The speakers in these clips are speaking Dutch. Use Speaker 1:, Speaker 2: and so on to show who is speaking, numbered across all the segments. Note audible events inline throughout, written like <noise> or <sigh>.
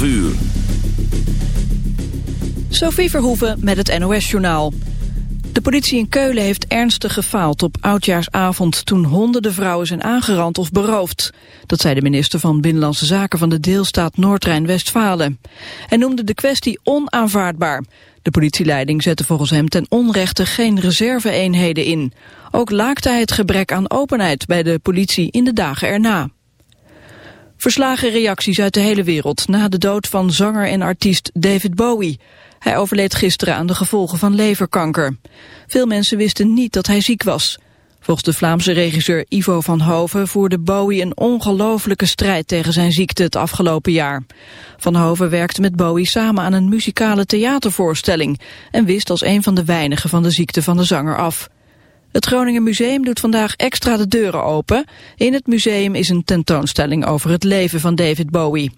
Speaker 1: 12 uur.
Speaker 2: Sophie Verhoeven met het NOS-journaal. De politie in Keulen heeft ernstig gefaald op oudjaarsavond... toen honderden vrouwen zijn aangerand of beroofd. Dat zei de minister van Binnenlandse Zaken van de deelstaat Noord-Rijn-Westfalen. Hij noemde de kwestie onaanvaardbaar. De politieleiding zette volgens hem ten onrechte geen reserve-eenheden in. Ook laakte hij het gebrek aan openheid bij de politie in de dagen erna. Verslagen reacties uit de hele wereld na de dood van zanger en artiest David Bowie. Hij overleed gisteren aan de gevolgen van leverkanker. Veel mensen wisten niet dat hij ziek was. Volgens de Vlaamse regisseur Ivo van Hoven voerde Bowie een ongelofelijke strijd tegen zijn ziekte het afgelopen jaar. Van Hoven werkte met Bowie samen aan een muzikale theatervoorstelling en wist als een van de weinigen van de ziekte van de zanger af. Het Groningen Museum doet vandaag extra de deuren open. In het museum is een tentoonstelling over het leven van David Bowie.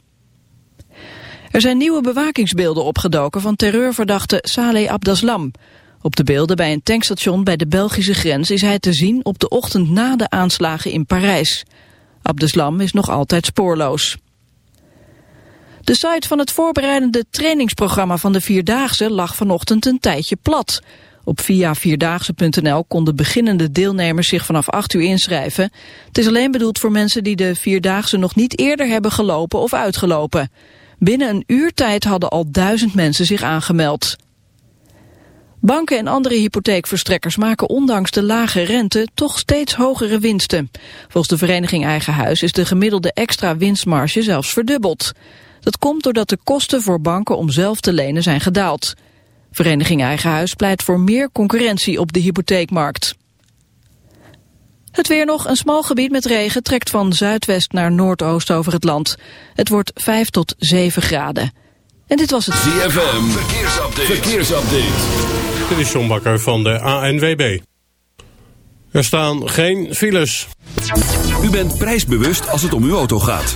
Speaker 2: Er zijn nieuwe bewakingsbeelden opgedoken van terreurverdachte Saleh Abdeslam. Op de beelden bij een tankstation bij de Belgische grens is hij te zien op de ochtend na de aanslagen in Parijs. Abdeslam is nog altijd spoorloos. De site van het voorbereidende trainingsprogramma van de Vierdaagse lag vanochtend een tijdje plat. Op via vierdaagse.nl konden beginnende deelnemers zich vanaf 8 uur inschrijven. Het is alleen bedoeld voor mensen die de Vierdaagse nog niet eerder hebben gelopen of uitgelopen. Binnen een uur tijd hadden al duizend mensen zich aangemeld. Banken en andere hypotheekverstrekkers maken ondanks de lage rente toch steeds hogere winsten. Volgens de vereniging Eigen Huis is de gemiddelde extra winstmarge zelfs verdubbeld. Dat komt doordat de kosten voor banken om zelf te lenen zijn gedaald. Vereniging Eigen Huis pleit voor meer concurrentie op de hypotheekmarkt. Het weer nog, een smal gebied met regen trekt van zuidwest naar noordoost over het land. Het wordt 5 tot 7 graden. En dit was het...
Speaker 1: ZFM, verkeersupdate. verkeersupdate.
Speaker 3: Dit is John Bakker van de ANWB. Er staan geen files.
Speaker 1: U bent prijsbewust als het om uw auto gaat.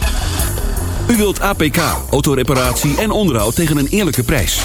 Speaker 1: U wilt APK, autoreparatie en onderhoud tegen een eerlijke prijs.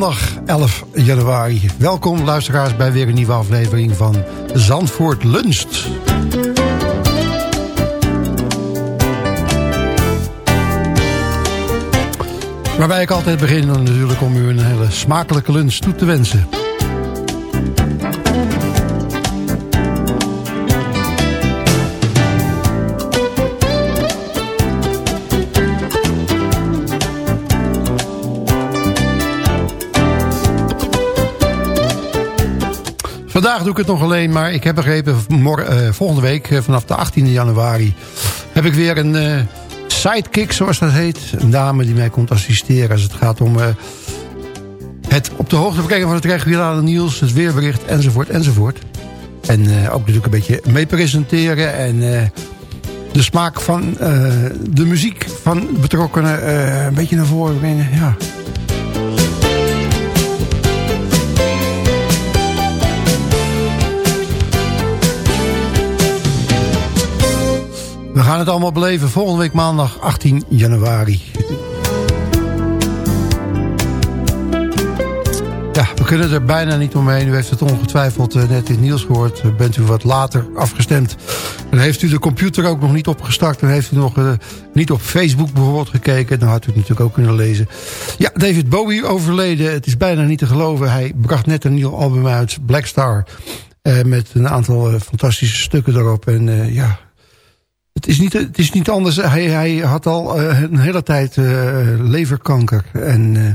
Speaker 4: Maandag 11 januari. Welkom luisteraars bij weer een nieuwe aflevering van Zandvoort Luncht. Waarbij ik altijd begin natuurlijk om u een hele smakelijke lunch toe te wensen. Vandaag doe ik het nog alleen, maar ik heb begrepen... eh, volgende week, eh, vanaf de 18e januari... heb ik weer een eh, sidekick, zoals dat heet. Een dame die mij komt assisteren als het gaat om... Het op de hoogte brengen van het regionale nieuws, het weerbericht enzovoort enzovoort. En ook natuurlijk een beetje mee presenteren en de smaak van de muziek van betrokkenen een beetje naar voren brengen. Ja. We gaan het allemaal beleven volgende week maandag 18 januari. Ja, we kunnen er bijna niet omheen. U heeft het ongetwijfeld eh, net in nieuws gehoord. Eh, bent u wat later afgestemd. Dan heeft u de computer ook nog niet opgestart. Dan heeft u nog uh, niet op Facebook bijvoorbeeld gekeken. Dan had u het natuurlijk ook kunnen lezen. Ja, David Bowie overleden. Het is bijna niet te geloven. Hij bracht net een nieuw album uit, Black Star. Met een aantal fantastische stukken erop. En ja, het is niet, het is niet anders. Hij, hij had al uh, een hele tijd uh, leverkanker. En uh,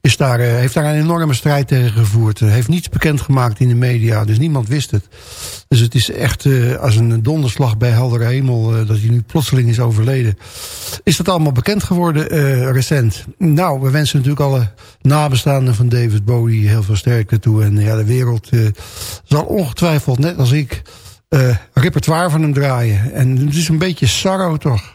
Speaker 4: is daar, heeft daar een enorme strijd tegen gevoerd. heeft niets bekendgemaakt in de media. Dus niemand wist het. Dus het is echt als een donderslag bij heldere hemel... dat hij nu plotseling is overleden. Is dat allemaal bekend geworden recent? Nou, we wensen natuurlijk alle nabestaanden van David Bowie... heel veel sterkte toe. En ja, de wereld zal ongetwijfeld, net als ik repertoire van hem draaien. En het is een beetje sorrow toch.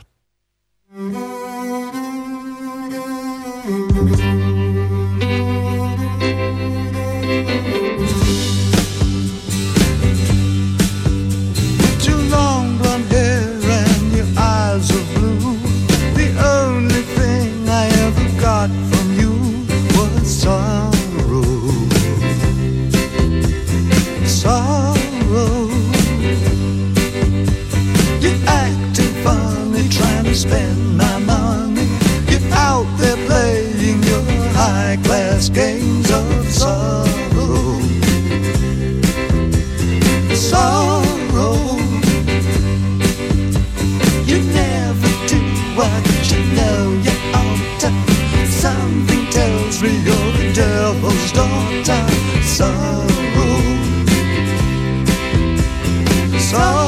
Speaker 4: spend my money. Get out there playing
Speaker 5: your high class games of sorrow. Sorrow. You never do what you know you ought to. Something tells me you're the devil's daughter. Sorrow. Sorrow.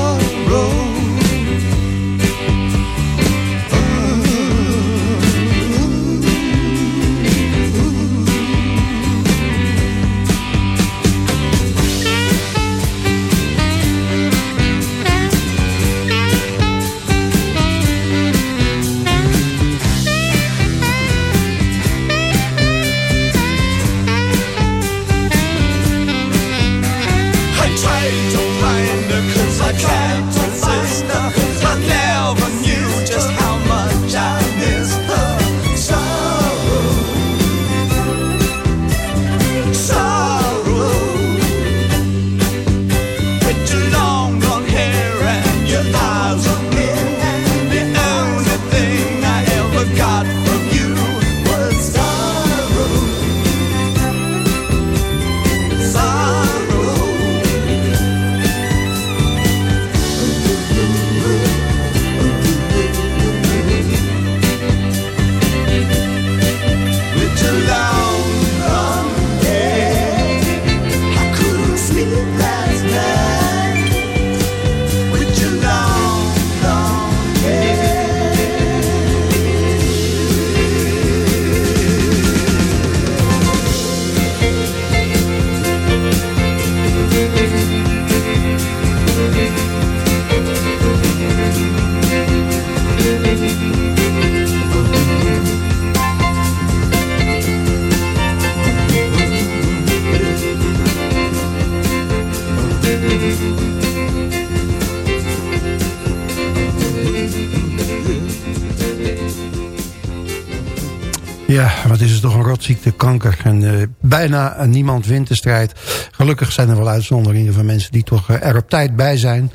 Speaker 4: En uh, bijna niemand wint de strijd. Gelukkig zijn er wel uitzonderingen van mensen die toch uh, er op tijd bij zijn.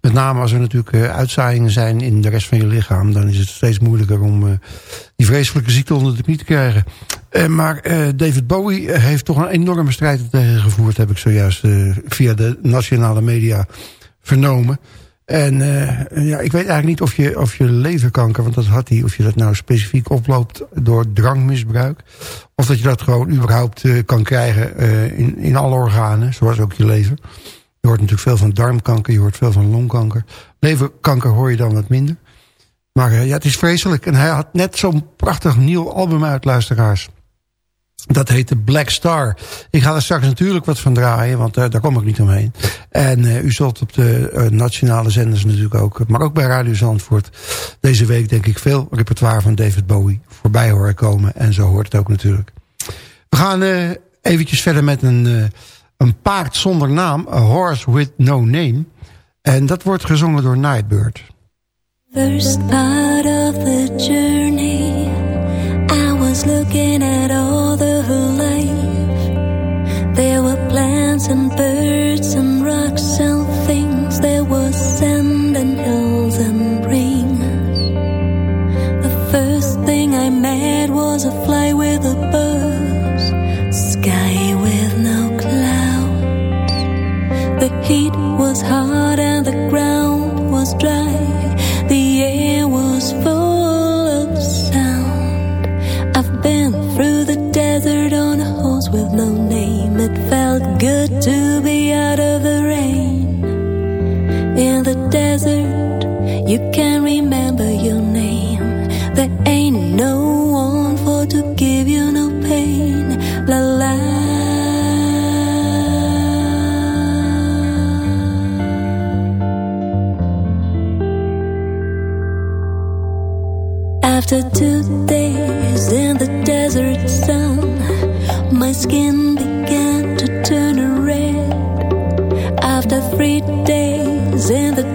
Speaker 4: Met name als er natuurlijk uh, uitzaaiingen zijn in de rest van je lichaam. Dan is het steeds moeilijker om die vreselijke ziekte onder de knie te krijgen. maar David Bowie heeft toch een enorme strijd tegen gevoerd. Heb ik zojuist via de nationale media vernomen. En uh, ja, ik weet eigenlijk niet of je, of je leverkanker, want dat had hij, of je dat nou specifiek oploopt door drankmisbruik. Of dat je dat gewoon überhaupt uh, kan krijgen uh, in, in alle organen, zoals ook je lever. Je hoort natuurlijk veel van darmkanker, je hoort veel van longkanker. Leverkanker hoor je dan wat minder. Maar ja, het is vreselijk. En hij had net zo'n prachtig nieuw album uit, luisteraars. Dat heet de Black Star. Ik ga er straks natuurlijk wat van draaien, want uh, daar kom ik niet omheen. En uh, u zult op de uh, nationale zenders natuurlijk ook, maar ook bij Radio Zandvoort... deze week denk ik veel repertoire van David Bowie voorbij horen komen. En zo hoort het ook natuurlijk. We gaan eventjes verder met een, een paard zonder naam, A Horse With No Name. En dat wordt gezongen door Nightbird.
Speaker 6: First part of the journey was looking at all the life. There were plants and birds and rocks and things. There was sand and hills and rain The first thing I met was a fly with a buzz. Sky with no clouds. The heat was hot It felt good to be out of the rain. In the desert, you can remember your name. There ain't no one for to give you no pain. La la. After two days in the desert sun, my skin in the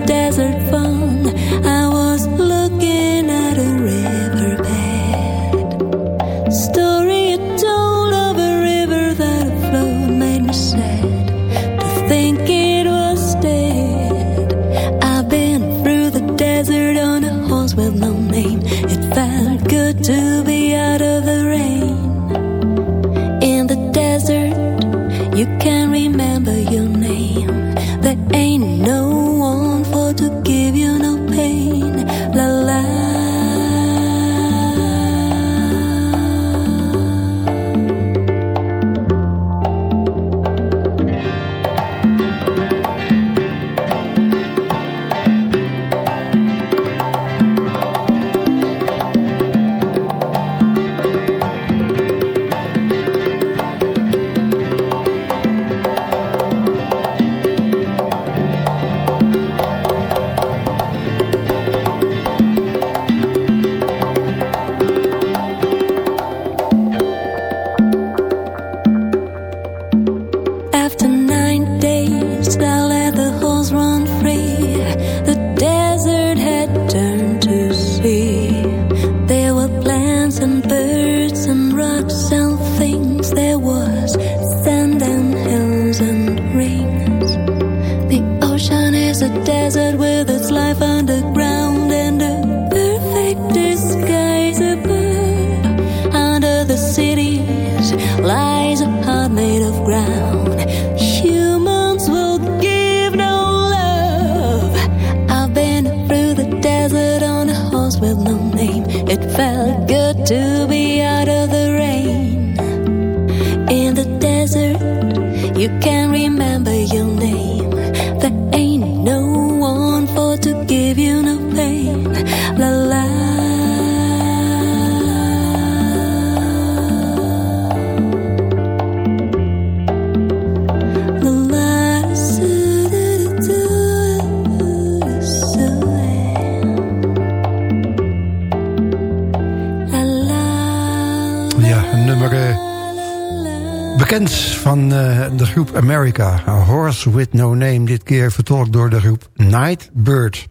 Speaker 4: groep America. A Horse With No Name. Dit keer vertolkt door de groep Nightbird.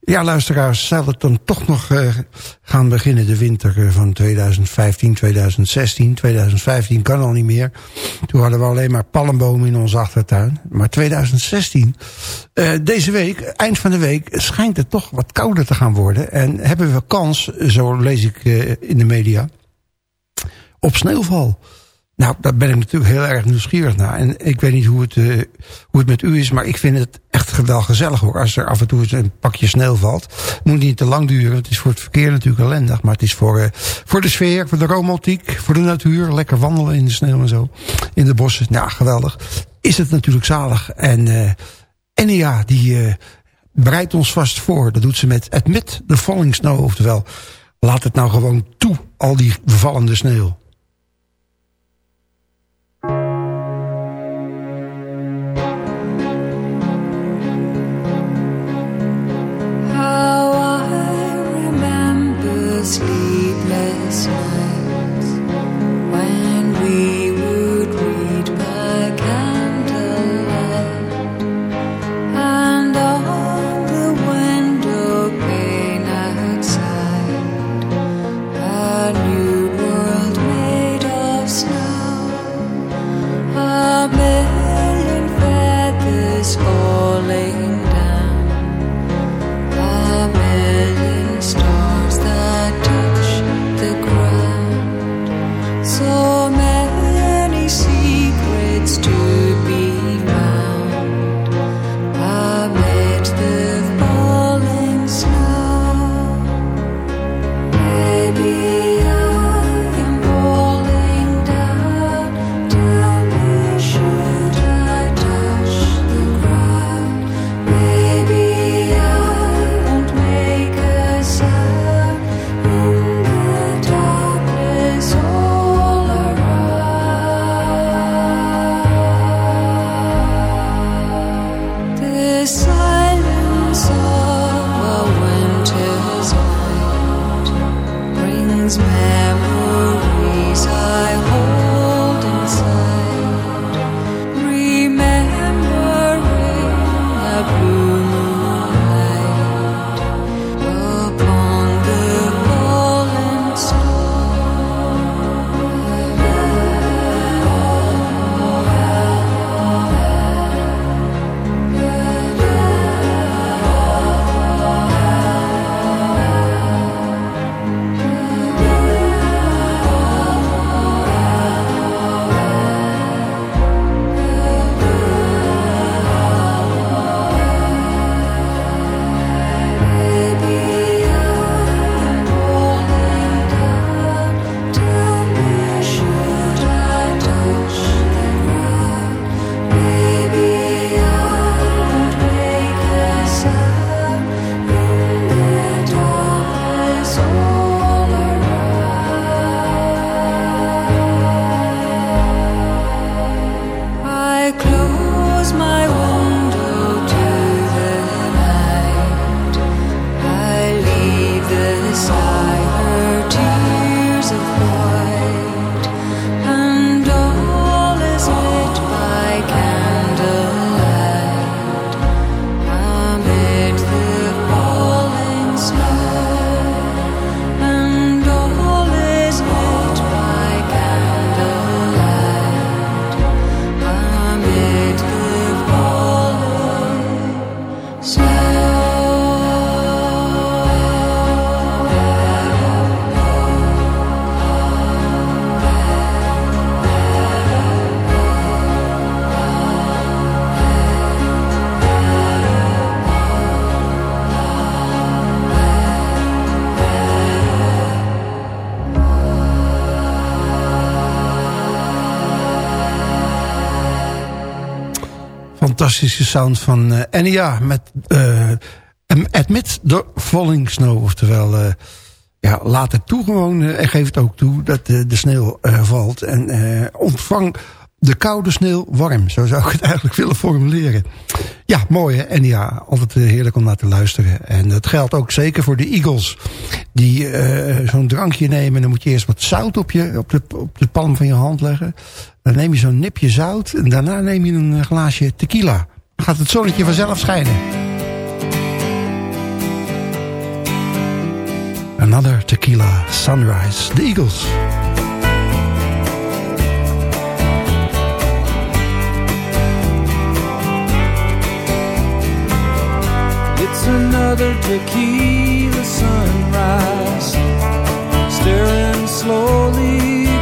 Speaker 4: Ja, luisteraars, zal het dan toch nog eh, gaan beginnen de winter eh, van 2015, 2016. 2015 kan al niet meer. Toen hadden we alleen maar palmbomen in onze achtertuin. Maar 2016, eh, deze week, eind van de week, schijnt het toch wat kouder te gaan worden. En hebben we kans, zo lees ik in de media, op sneeuwval. Nou, daar ben ik natuurlijk heel erg nieuwsgierig naar. En ik weet niet hoe het, eh, hoe het met u is, maar ik vind het echt wel gezellig hoor. Als er af en toe een pakje sneeuw valt. Moet niet te lang duren, het is voor het verkeer natuurlijk ellendig. Maar het is voor, eh, voor de sfeer, voor de romantiek, voor de natuur. Lekker wandelen in de sneeuw en zo. In de bossen, nou geweldig. Is het natuurlijk zalig. En eh Enia, die bereidt ons vast voor. Dat doet ze met Admit the Falling Snow. Oftewel, laat het nou gewoon toe, al die vallende sneeuw. Fantastische sound van uh, Enya met uh, Admit the Falling Snow. Oftewel, uh, ja, laat het toe gewoon en geef het ook toe dat de sneeuw valt. En ontvang de koude sneeuw warm. Zo zou ik het <laughs> eigenlijk willen formuleren. Ja, mooi hè. En ja, altijd heerlijk om naar te luisteren. En dat geldt ook zeker voor de Eagles. Die zo'n drankje nemen. En dan moet je eerst wat zout op, je, op, de, op de palm van je hand leggen. Dan neem je zo'n nipje zout. En daarna neem je een glaasje tequila. Gaat het zonnetje vanzelf schijnen. Another tequila sunrise. The Eagles.
Speaker 7: It's another tequila sunrise Staring slowly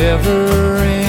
Speaker 7: never ends.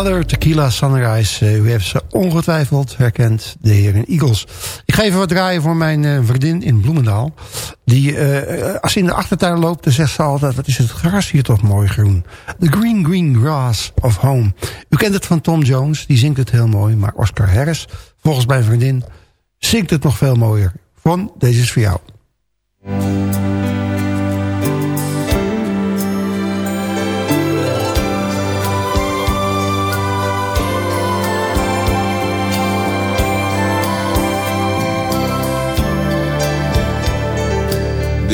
Speaker 7: Another Tequila Sunrise.
Speaker 4: Uh, u heeft ze ongetwijfeld herkend, de heren Eagles. Ik ga even wat draaien voor mijn uh, vriendin in Bloemendaal. Die, uh, als ze in de achtertuin loopt, dan zegt ze altijd... wat is het gras hier toch mooi groen. The green, green grass of home. U kent het van Tom Jones, die zingt het heel mooi. Maar Oscar Harris, volgens mijn vriendin, zingt het nog veel mooier. Van, deze is voor jou.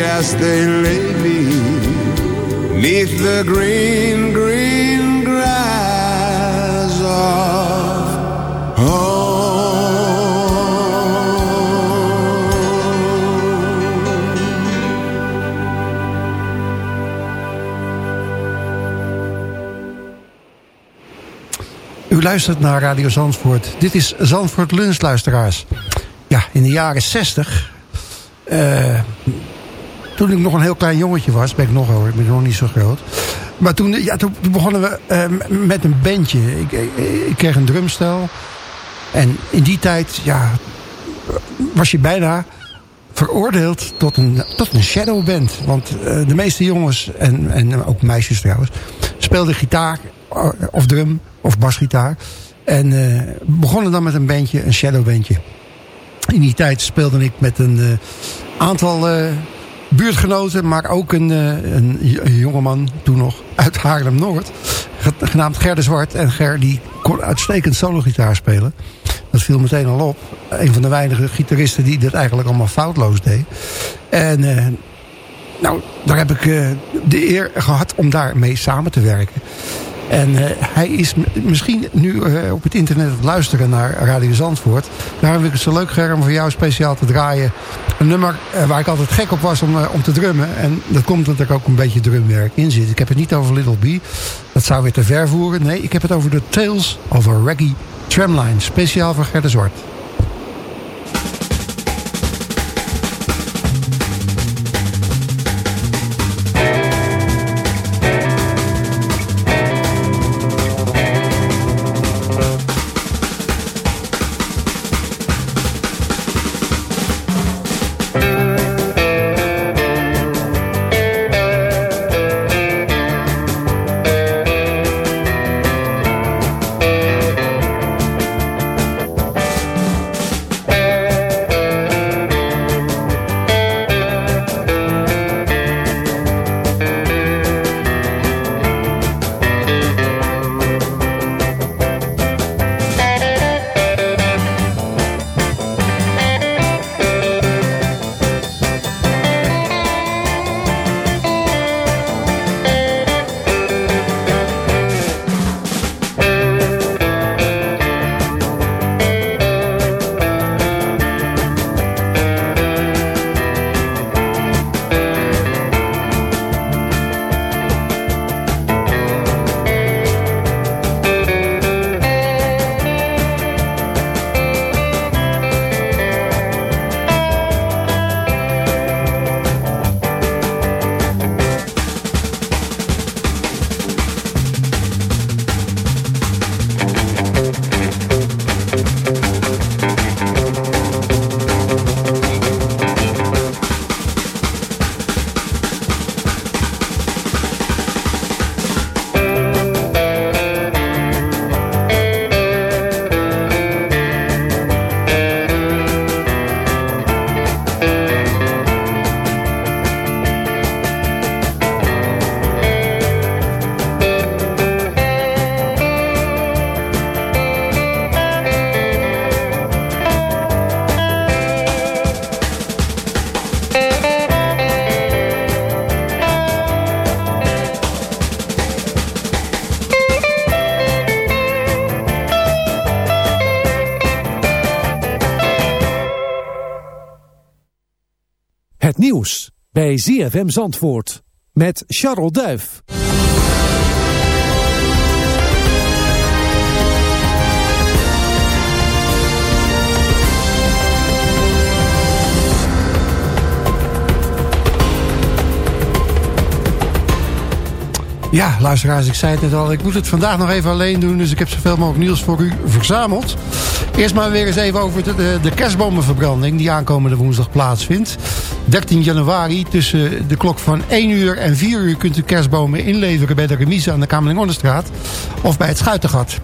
Speaker 8: as they lay me neath the green, green grass of
Speaker 4: U luistert naar Radio Zandvoort. Dit is Zandvoort Lunch, luisteraars. Ja, in de jaren 60... eh, toen ik nog een heel klein jongetje was... ben ik nog hoor, ik ben nog niet zo groot... Maar toen, ja, toen begonnen we eh, met een bandje. Ik, ik, ik kreeg een drumstel. En in die tijd, ja, was je bijna veroordeeld tot een, tot een shadowband. Want eh, de meeste jongens, en, en ook meisjes trouwens... speelden gitaar eh, of drum of basgitaar. En begonnen dan met een bandje, een shadowbandje. In die tijd speelde ik met een aantal buurtgenoten... maar ook een, eh, een, jongeman, toen nog, uit Haarlem-Noord... ge- genaamd Ger de Zwart. En Ger die kon uitstekend sologitaar spelen. Dat viel meteen al op. Een van de weinige gitaristen die dat eigenlijk allemaal foutloos deed. En eh, nou, daar heb ik eh, de eer gehad om daarmee samen te werken. En eh, hij is misschien nu eh, op het internet aan het luisteren naar Radio Zandvoort. Daarom vind ik het zo leuk, Germ, voor jou speciaal te draaien. Een nummer eh, waar ik altijd gek op was om, om te drummen. En dat komt omdat er ook een beetje drumwerk in zit. Ik heb het niet over Little B. Dat zou weer te ver voeren. Nee, ik heb het over de Tales of a Reggae Tramline. Speciaal voor Gerde Zwart.
Speaker 9: Bij ZFM Zandvoort met Charles Duif.
Speaker 4: Ja, luisteraars, ik zei het net al. Ik moet het vandaag nog even alleen doen. Dus ik heb zoveel mogelijk nieuws voor u verzameld. Eerst maar weer eens even over de, de, de die aankomende woensdag plaatsvindt. 13 januari tussen de klok van 1 uur en 4 uur... kunt u kerstbomen inleveren bij de remise aan de Kamerling-Onnestraat... of bij het Schuitengat.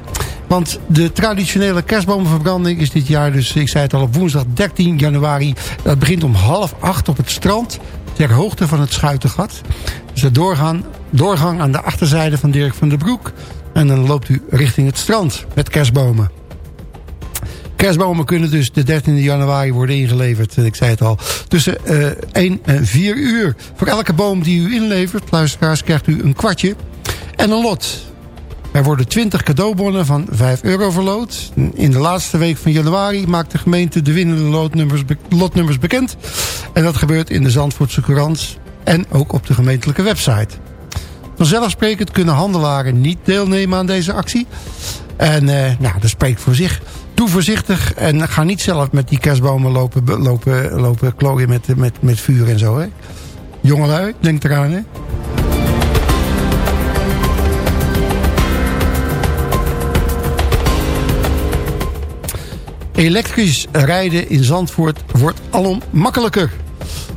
Speaker 4: Want de traditionele kerstbomenverbranding is dit jaar dus... ik zei het al, op woensdag 13 januari. Dat begint om half acht op het strand... ter hoogte van het Schuitengat. Dus de doorgaan, doorgang aan de achterzijde van Dirk van der Broek. En dan loopt u richting het strand met kerstbomen. Kerstbomen kunnen dus de 13 januari worden ingeleverd. Ik zei het al. Tussen uh, 1 en 4 uur. Voor elke boom die u inlevert, luisteraars, krijgt u een kwartje en een lot. Er worden 20 cadeaubonnen van 5 euro verloot. In de laatste week van januari maakt de gemeente de winnende lotnummers, lotnummers bekend. En dat gebeurt in de Zandvoortse Courant en ook op de gemeentelijke website. Vanzelfsprekend kunnen handelaren niet deelnemen aan deze actie. En uh, nou, dat spreekt voor zich. Doe voorzichtig en ga niet zelf met die kerstbomen lopen, lopen, lopen klooien met, met, met vuur en zo. Hè. Jongelui, denk eraan hè. Elektrisch rijden in Zandvoort wordt alom makkelijker.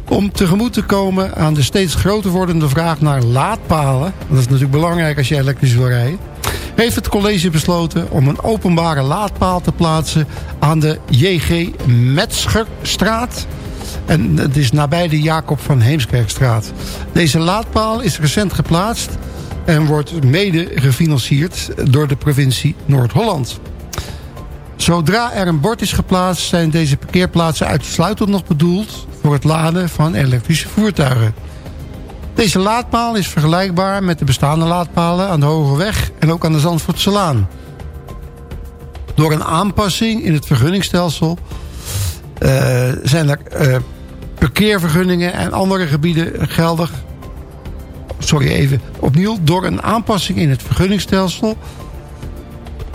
Speaker 4: Om tegemoet te komen aan de steeds groter wordende vraag naar laadpalen... dat is natuurlijk belangrijk als je elektrisch wil rijden... heeft het college besloten om een openbare laadpaal te plaatsen... aan de J.G. Metzgerstraat... En het is nabij de Jacob van Heemskerkstraat. Deze laadpaal is recent geplaatst... en wordt mede gefinancierd door de provincie Noord-Holland. Zodra er een bord is geplaatst... zijn deze parkeerplaatsen uitsluitend nog bedoeld... voor het laden van elektrische voertuigen. Deze laadpaal is vergelijkbaar met de bestaande laadpalen... aan de Hoge Weg en ook aan de Zandvoortse Laan. Door een aanpassing in het vergunningstelsel... Uh, zijn er uh, parkeervergunningen en andere gebieden geldig... Sorry, even opnieuw. Door een aanpassing in het vergunningstelsel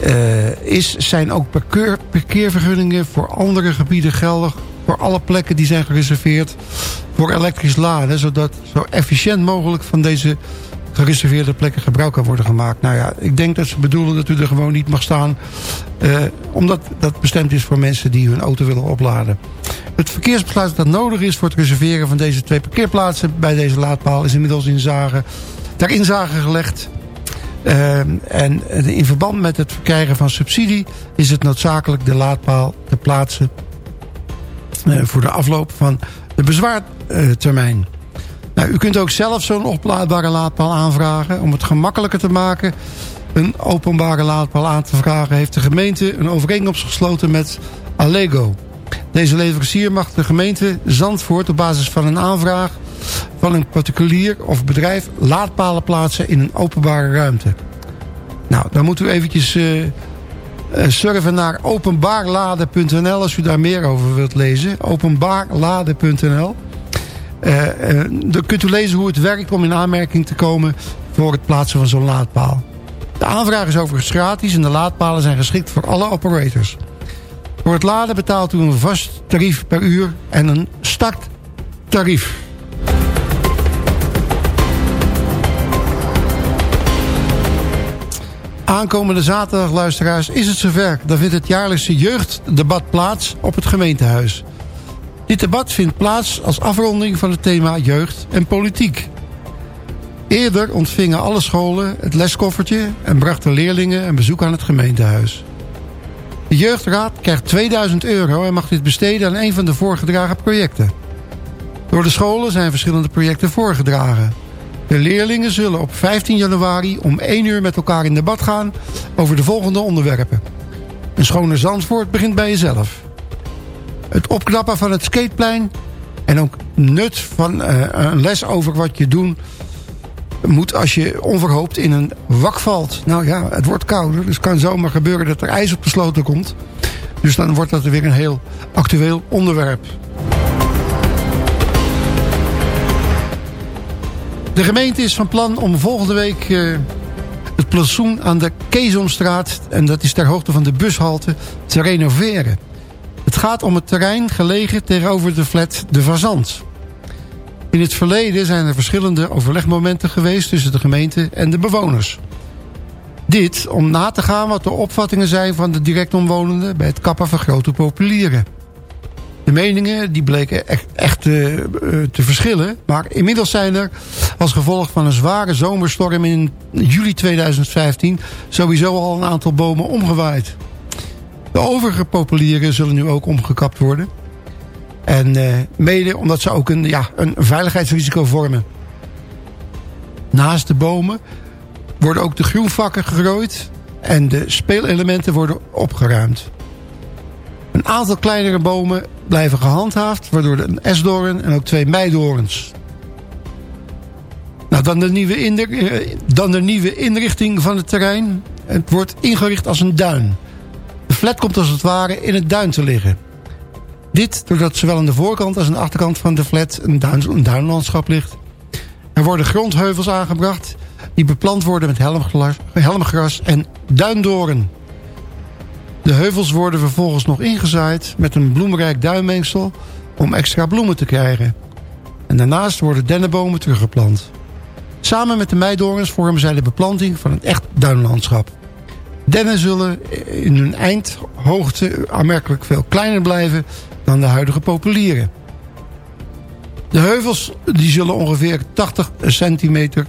Speaker 4: uh, is, zijn ook parkeer, parkeervergunningen voor andere gebieden geldig. Alle plekken die zijn gereserveerd voor elektrisch laden. Zodat zo efficiënt mogelijk van deze gereserveerde plekken gebruik kan worden gemaakt. Nou ja, ik denk dat ze bedoelen dat u er gewoon niet mag staan. Uh, omdat dat bestemd is voor mensen die hun auto willen opladen. Het verkeersbesluit dat nodig is voor het reserveren van deze twee parkeerplaatsen... bij deze laadpaal is inmiddels in zagen, ter inzage gelegd. Uh, en in verband met het verkrijgen van subsidie... is het noodzakelijk de laadpaal te plaatsen... Uh, voor de afloop van de bezwaartermijn. Nou, u kunt ook zelf zo'n oplaadbare laadpaal aanvragen. Om het gemakkelijker te maken een openbare laadpaal aan te vragen... heeft de gemeente een overeenkomst gesloten met Allego. Deze leverancier mag de gemeente Zandvoort op basis van een aanvraag van een particulier of bedrijf laadpalen plaatsen in een openbare ruimte. Nou, dan moet u eventjes uh, surfen naar openbaarladen.nl als u daar meer over wilt lezen. Openbaarladen.nl uh, uh, Dan kunt u lezen hoe het werkt om in aanmerking te komen voor het plaatsen van zo'n laadpaal. De aanvraag is overigens gratis en de laadpalen zijn geschikt voor alle operators. Voor het laden betaalt u een vast tarief per uur en een starttarief. Aankomende zaterdag, luisteraars, is het zover. Dan vindt het jaarlijkse jeugddebat plaats op het gemeentehuis. Dit debat vindt plaats als afronding van het thema jeugd en politiek. Eerder ontvingen alle scholen het leskoffertje... en brachten leerlingen een bezoek aan het gemeentehuis. De jeugdraad krijgt 2000 euro en mag dit besteden aan een van de voorgedragen projecten. Door de scholen zijn verschillende projecten voorgedragen. De leerlingen zullen op 15 januari om 1 uur met elkaar in debat gaan over de volgende onderwerpen. Een schone Zandvoort begint bij jezelf. Het opknappen van het skateplein en ook nut van uh, een les over wat je doen moet als je onverhoopt in een wak valt. Nou ja, het wordt kouder, dus het kan zomaar gebeuren dat er ijs op de sloten komt. Dus dan wordt dat weer een heel actueel onderwerp. De gemeente is van plan om volgende week uh, het plantsoen aan de Keesomstraat... en dat is ter hoogte van de bushalte, te renoveren. Het gaat om het terrein gelegen tegenover de flat De Vazant. In het verleden zijn er verschillende overlegmomenten geweest... tussen de gemeente en de bewoners. Dit om na te gaan wat de opvattingen zijn van de direct omwonenden... bij het kappen van grote populieren. De meningen die bleken echt, echt uh, te verschillen. Maar inmiddels zijn er als gevolg van een zware zomerstorm in juli 2015... sowieso al een aantal bomen omgewaaid. De overige populieren zullen nu ook omgekapt worden. En uh, mede omdat ze ook een, ja, een veiligheidsrisico vormen. Naast de bomen worden ook de groenvakken gegooid... en de speelelementen worden opgeruimd. Een aantal kleinere bomen blijven gehandhaafd... waardoor een esdoorn en ook twee meidorens. Nou, dan, de nieuwe eh, dan de nieuwe inrichting van het terrein. Het wordt ingericht als een duin. De flat komt als het ware in het duin te liggen. Dit doordat zowel aan de voorkant als aan de achterkant van de flat een, duin, een duinlandschap ligt. Er worden grondheuvels aangebracht die beplant worden met helmgras en duindoren. De heuvels worden vervolgens nog ingezaaid met een bloemrijk duinmengsel om extra bloemen te krijgen. En daarnaast worden dennenbomen teruggeplant. Samen met de meidorens vormen zij de beplanting van een echt duinlandschap. Dennen zullen in hun eindhoogte aanmerkelijk veel kleiner blijven dan de huidige populieren. De heuvels die zullen ongeveer 80 centimeter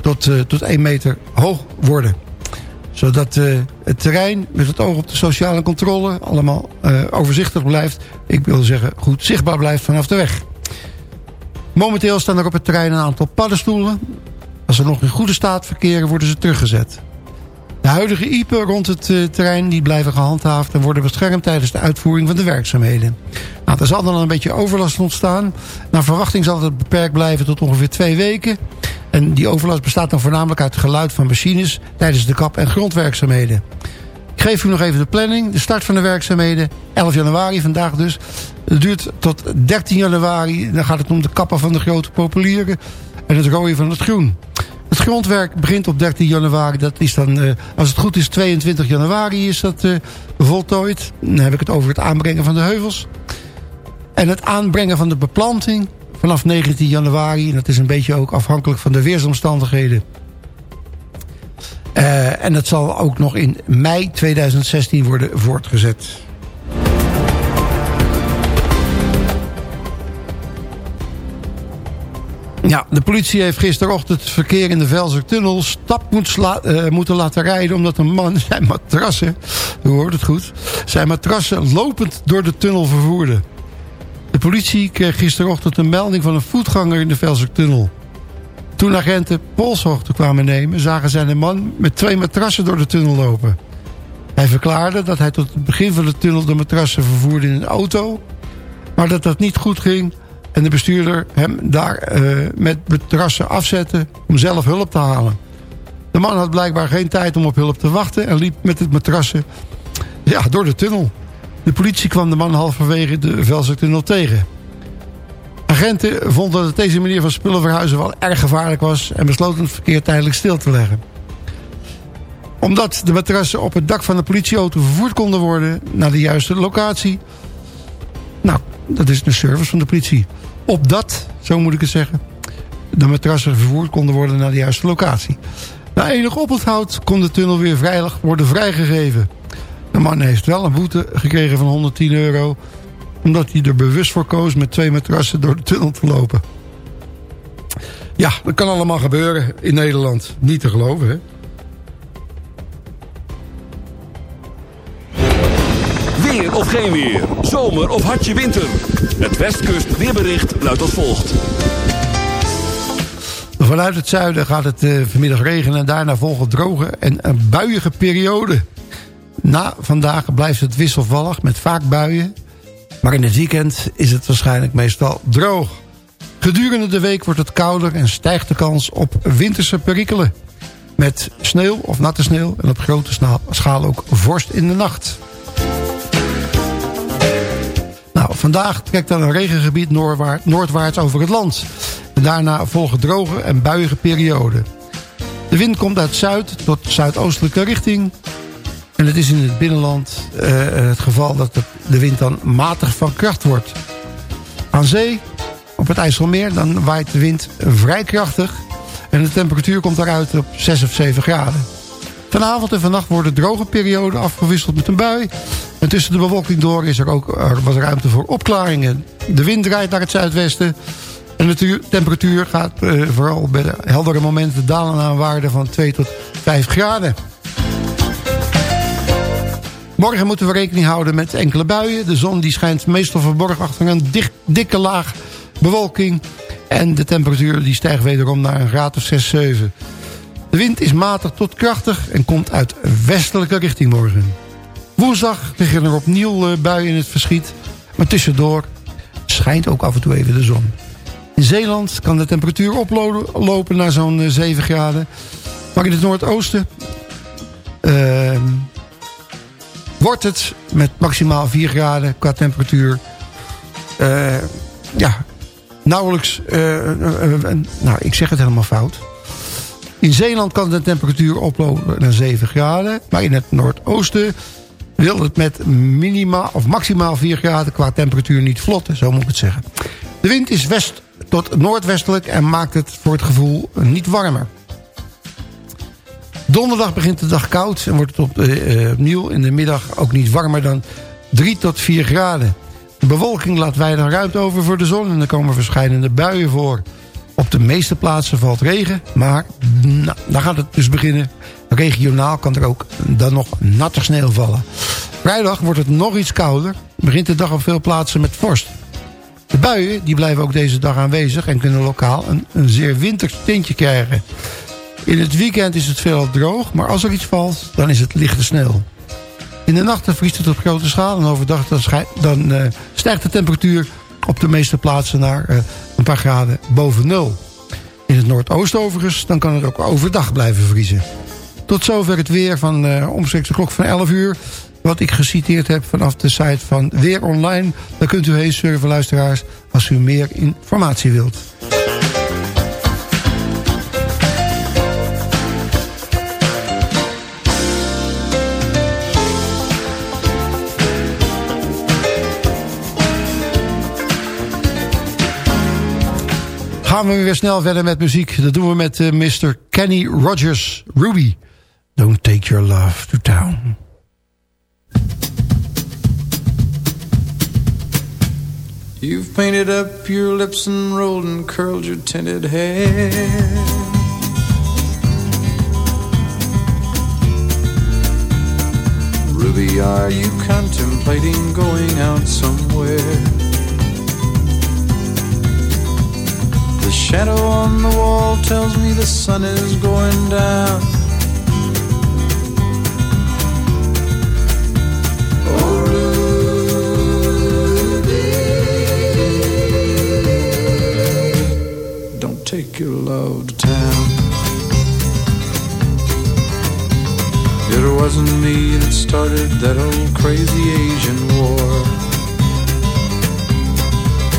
Speaker 4: tot, uh, tot 1 meter hoog worden. Zodat uh, het terrein met het oog op de sociale controle allemaal uh, overzichtig blijft. Ik wil zeggen goed zichtbaar blijft vanaf de weg. Momenteel staan er op het terrein een aantal paddenstoelen. Als ze nog in goede staat verkeren worden ze teruggezet. De huidige iepen rond het uh, terrein die blijven gehandhaafd... en worden beschermd tijdens de uitvoering van de werkzaamheden. Nou, er zal dan een beetje overlast ontstaan. Naar verwachting zal het beperkt blijven tot ongeveer twee weken. En die overlast bestaat dan voornamelijk uit het geluid van machines... tijdens de kap- en grondwerkzaamheden. Ik geef u nog even de planning. De start van de werkzaamheden, 11 januari, vandaag dus. Het duurt tot 13 januari. Dan gaat het om de kappen van de grote populieren... en het rooien van het groen. Het grondwerk begint op 13 januari. Dat is dan, uh, als het goed is, 22 januari is dat uh, voltooid. Dan heb ik het over het aanbrengen van de heuvels. En het aanbrengen van de beplanting vanaf 19 januari. En dat is een beetje ook afhankelijk van de weersomstandigheden. Uh, en dat zal ook nog in mei 2016 worden voortgezet. Ja, de politie heeft gisterochtend het verkeer in de Velsertunnel stap moet uh, moeten laten rijden... omdat een man <laughs> zijn matrassen, u hoort het goed... zijn matrassen lopend door de tunnel vervoerde. De politie kreeg gisterochtend een melding van een voetganger in de Velsertunnel. Toen agenten polshoogte kwamen nemen... zagen zij een man met twee matrassen door de tunnel lopen. Hij verklaarde dat hij tot het begin van de tunnel de matrassen vervoerde in een auto... maar dat dat niet goed ging en de bestuurder hem daar uh, met matrassen afzette om zelf hulp te halen. De man had blijkbaar geen tijd om op hulp te wachten... en liep met het matrassen ja, door de tunnel. De politie kwam de man halverwege de Velsertunnel tegen. Agenten vonden dat deze manier van spullen verhuizen wel erg gevaarlijk was... en besloten het verkeer tijdelijk stil te leggen. Omdat de matrassen op het dak van de politieauto vervoerd konden worden... naar de juiste locatie... Nou, dat is de service van de politie. Op dat, zo moet ik het zeggen... de matrassen vervoerd konden worden naar de juiste locatie. Na enig oponthoud kon de tunnel weer vrijdag worden vrijgegeven. De man heeft wel een boete gekregen van 110 euro... omdat hij er bewust voor koos met twee matrassen door de tunnel te lopen. Ja, dat kan allemaal gebeuren in Nederland. Niet te geloven, hè?
Speaker 1: Weer of geen weer. Zomer of hartje winter. Het Westkust weerbericht luidt als volgt.
Speaker 4: Vanuit het zuiden gaat het uh, vanmiddag regenen en daarna volgen droge en een buiige periode. Na vandaag blijft het wisselvallig met vaak buien. Maar in het weekend is het waarschijnlijk meestal droog. Gedurende de week wordt het kouder en stijgt de kans op winterse perikelen. Met sneeuw of natte sneeuw en op grote schaal ook vorst in de nacht. Nou, vandaag trekt dan een regengebied noordwaarts over het land. Daarna volgen droge en buiige perioden. De wind komt uit zuid tot zuidoostelijke richting. En het is in het binnenland uh, het geval dat de wind dan matig van kracht wordt. Aan zee, op het IJsselmeer, dan waait de wind vrij krachtig. En de temperatuur komt daaruit op 6 of 7 graden. Vanavond en vannacht worden droge perioden afgewisseld met een bui. En tussen de bewolking door is er ook wat ruimte voor opklaringen. De wind draait naar het zuidwesten. En de temperatuur gaat uh, vooral bij de heldere momenten dalen naar een waarde van 2 tot 5 graden. Morgen moeten we rekening houden met enkele buien. De zon die schijnt meestal verborgen achter een dicht, dikke laag bewolking. En de temperatuur die stijgt wederom naar een graad of 6, 7. De wind is matig tot krachtig en komt uit westelijke richting morgen. Woensdag liggen er opnieuw eh, buien in het verschiet. Maar tussendoor schijnt ook af en toe even de zon. In Zeeland kan de temperatuur oplopen naar zo'n 7 eh, graden. Maar in het noordoosten uh, wordt het met maximaal 4 graden qua temperatuur. Uh, ja, nauwelijks... Uh, nou, ik zeg het helemaal fout. In Zeeland kan de temperatuur oplopen naar 7 graden. Maar in het noordoosten wil het met minimaal of maximaal 4 graden qua temperatuur niet vlotten. Zo moet ik het zeggen. De wind is west tot noordwestelijk en maakt het voor het gevoel niet warmer. Donderdag begint de dag koud en wordt het op, uh, opnieuw in de middag ook niet warmer dan 3 tot 4 graden. De bewolking laat weinig ruimte over voor de zon en er komen verschillende buien voor. Op de meeste plaatsen valt regen, maar nou, dan gaat het dus beginnen. Regionaal kan er ook dan nog natte sneeuw vallen. Vrijdag wordt het nog iets kouder. Begint de dag op veel plaatsen met vorst. De buien die blijven ook deze dag aanwezig en kunnen lokaal een, een zeer winters tintje krijgen. In het weekend is het veelal droog, maar als er iets valt, dan is het lichte sneeuw. In de nachten vriest het op grote schaal en overdag dan, dan uh, stijgt de temperatuur op de meeste plaatsen naar uh, een paar graden boven nul. In het noordoosten overigens, dan kan het ook overdag blijven vriezen. Tot zover het weer van uh, omstreeks de klok van 11 uur. Wat ik geciteerd heb vanaf de site van Weer Online. Daar kunt u heen surfen, luisteraars, als u meer informatie wilt. Gaan we weer snel verder met muziek. Dat doen we met uh, Mr. Kenny Rogers, Ruby. Don't take your love to town.
Speaker 10: You've painted up your lips and rolled and curled your tinted hair. Ruby, are you contemplating going out somewhere? The shadow on the wall tells me the sun is going down. Oh, don't take your love to town. It wasn't me that started that old crazy Asian war.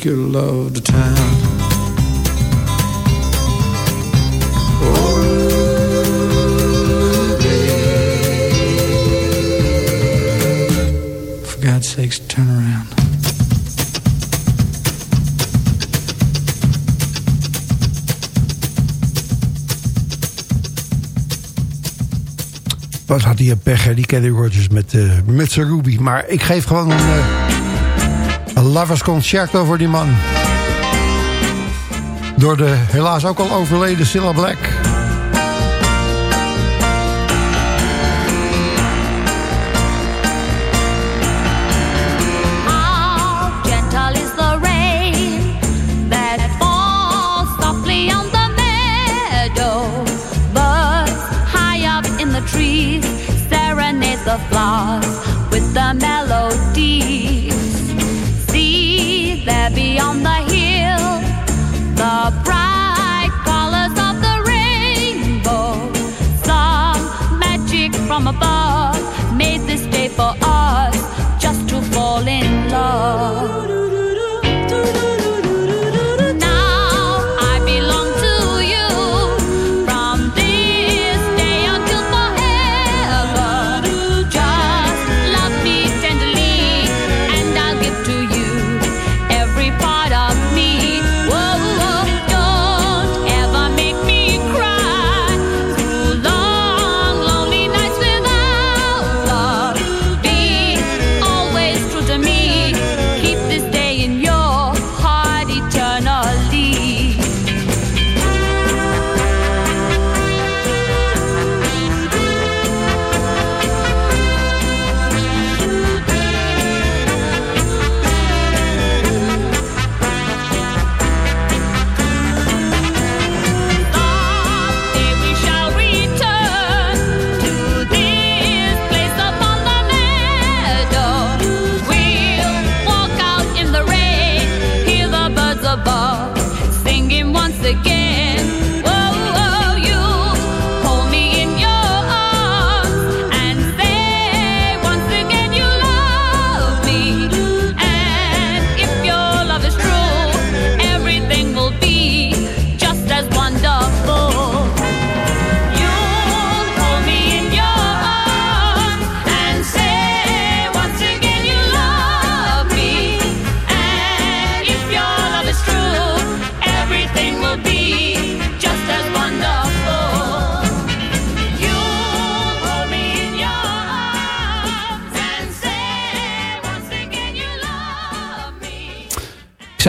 Speaker 10: Take your love to town. For God's sakes, turn around.
Speaker 11: Wat had hij een pech, hè, die Kenny Rogers met, eh, met zijn Ruby. Maar ik geef gewoon een, een lovers concerto voor die man. Door de helaas ook al overleden Cilla Black.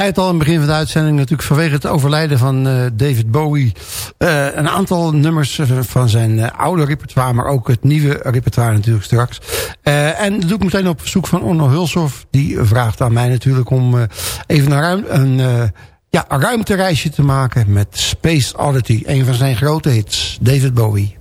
Speaker 11: Zei het al in het begin van de uitzending, natuurlijk vanwege het overlijden van eh, David Bowie. eh, een aantal nummers eh, van zijn oude repertoire, maar ook het nieuwe repertoire natuurlijk straks. En dat doe ik meteen op verzoek van Onno Hulshoff. Die vraagt aan mij natuurlijk om even een, ruim, een, ja, ruimtereisje te maken met Space Oddity. Een van zijn grote hits, David Bowie.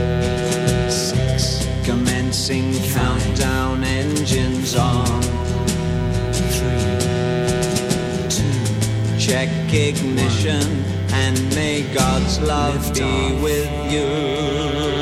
Speaker 12: engines on. Three, two, check ignition and may God's love be with you.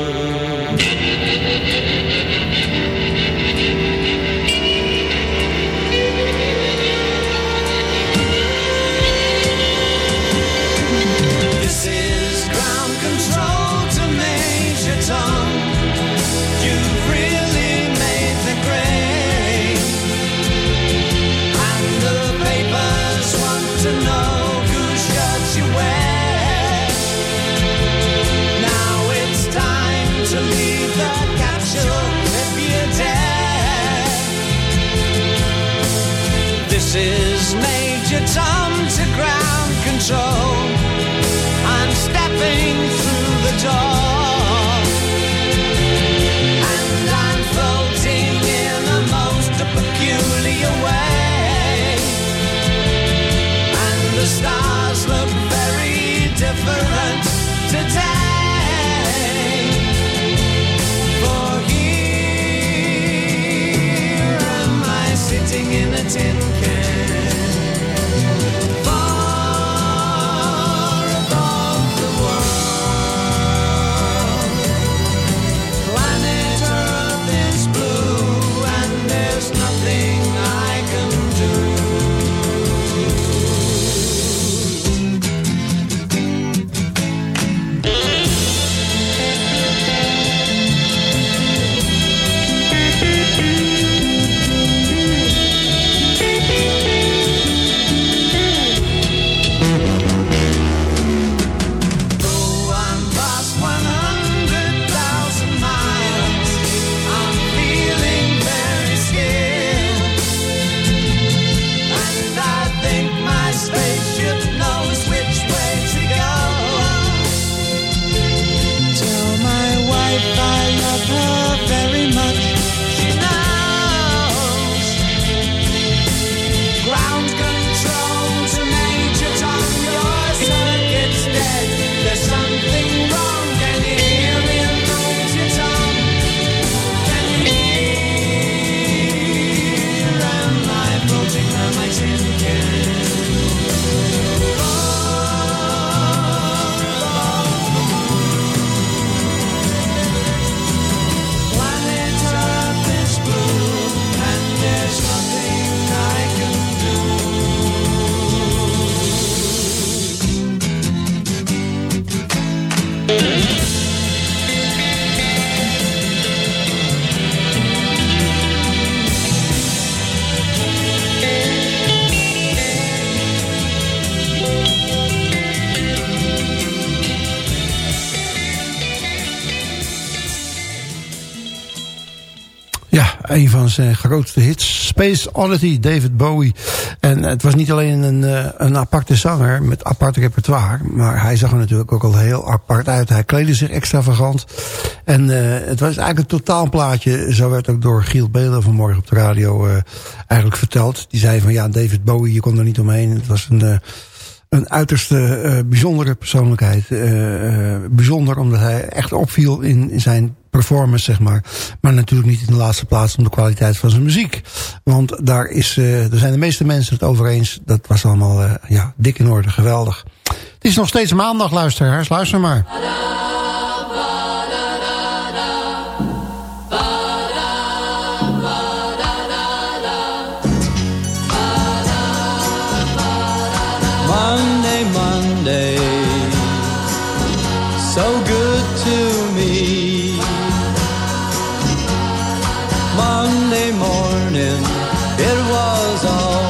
Speaker 4: Grootste hits. Space Oddity, David Bowie. En het was niet alleen een, eh, een aparte zanger met apart repertoire. Maar hij zag er natuurlijk ook al heel apart uit. Hij kleedde zich extravagant. En eh, het was eigenlijk een totaalplaatje. Zo werd ook door Giel Belen vanmorgen op de radio eh, eigenlijk verteld. Die zei van ja, David Bowie, je kon er niet omheen. Het was een... eh, een uiterste eh, bijzondere persoonlijkheid. Eh, bijzonder omdat hij echt opviel in, in zijn performance, zeg maar. Maar natuurlijk niet in de laatste plaats om de kwaliteit van zijn muziek. Want daar, is, eh daar zijn de meeste mensen het over eens. Dat was allemaal ja, dik in orde, geweldig. Het is nog steeds maandag, luisteraars. Luister maar.
Speaker 7: So good to me. Monday morning, it was all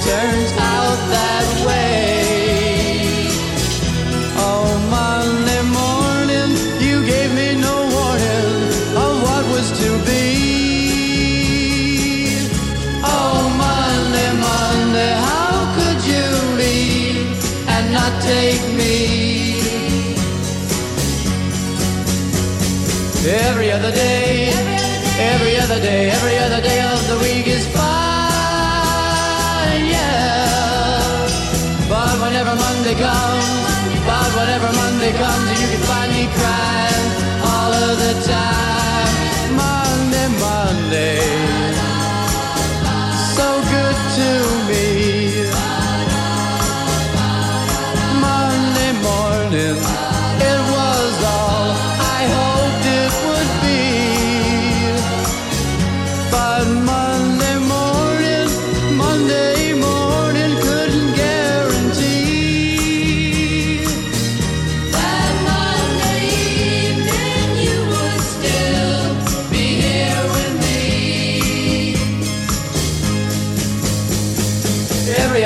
Speaker 7: turns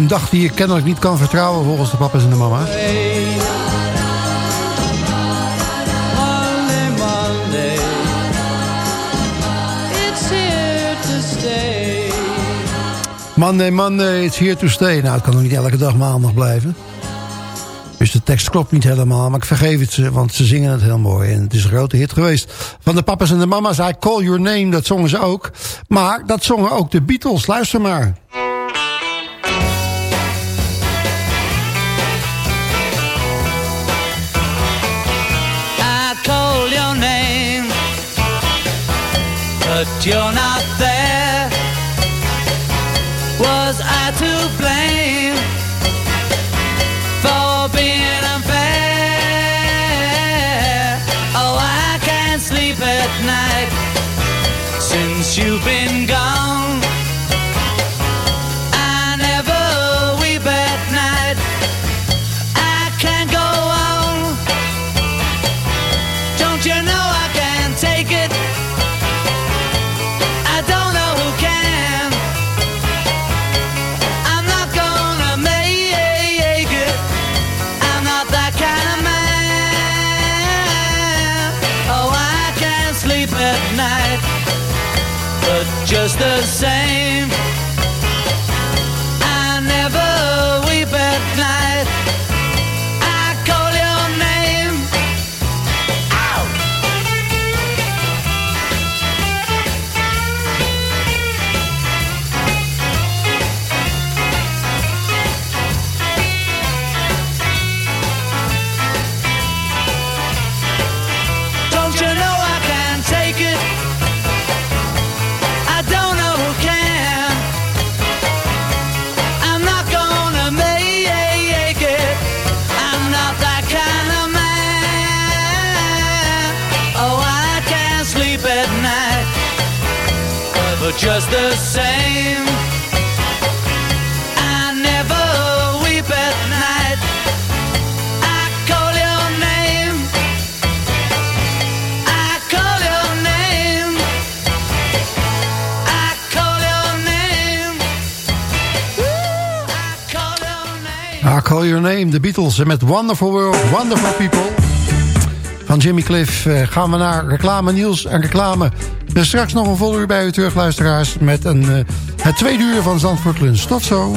Speaker 4: Een dag die je kennelijk niet kan vertrouwen volgens de papa's en de mama's.
Speaker 13: Monday, Monday. It's here to stay.
Speaker 4: Nou, het kan nog niet elke dag maandag blijven. Dus de tekst klopt niet helemaal, maar ik vergeef het ze, want ze zingen het heel mooi. En het is een grote hit geweest. Van de papa's en de mama's, I Call Your Name, dat zongen ze ook. Maar dat zongen ook de Beatles, luister maar.
Speaker 13: You're not there. Was I to blame for being unfair? Oh, I can't sleep at night since you've been gone. Just the same, I never weep at night. Just the same, I never weep at night. I call your name. I call your name. I call your name. I call your name.
Speaker 4: I Call Your Name, de Beatles. En met Wonderful World, Wonderful People. Van Jimmy Cliff eh, gaan we naar reclame nieuws en reclame. Dus straks nog een vol uur bij u terug, luisteraars. Met een, eh, het tweede uur van Zandvoort Lunch. Tot zo.